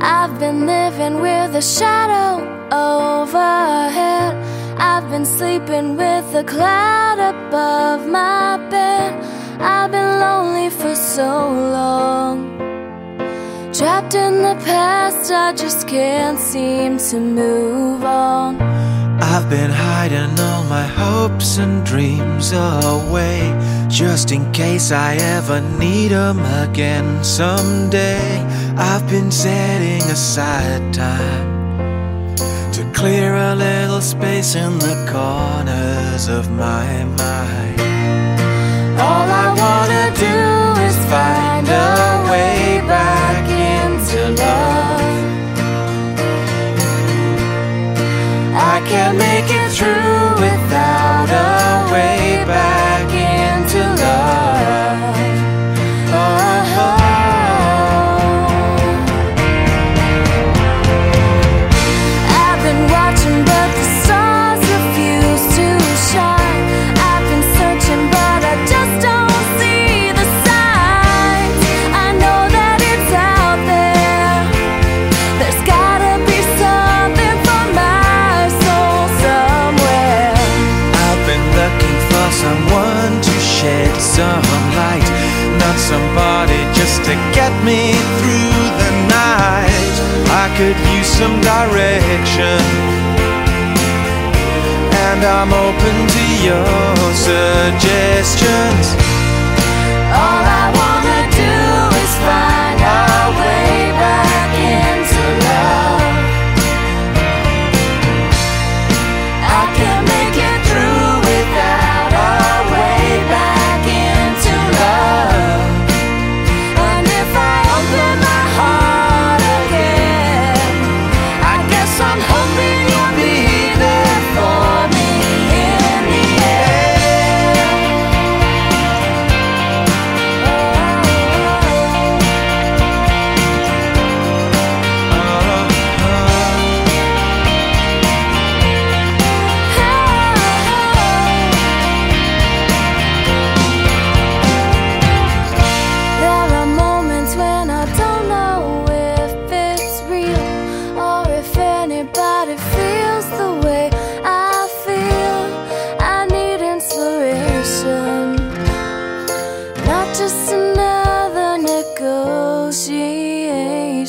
I've been living with a shadow overhead. I've been sleeping with a cloud above my bed. I've been lonely for so long. Trapped in the past, I just can't seem to move on. I've been hiding all my hopes and dreams away Just in case I ever need them again. Someday I've been setting aside time To clear a little space in the corners of my mind. All I wanna some light, not somebody just to get me through the night. I could use some direction, and I'm open to your suggestions. All I wanna 记忆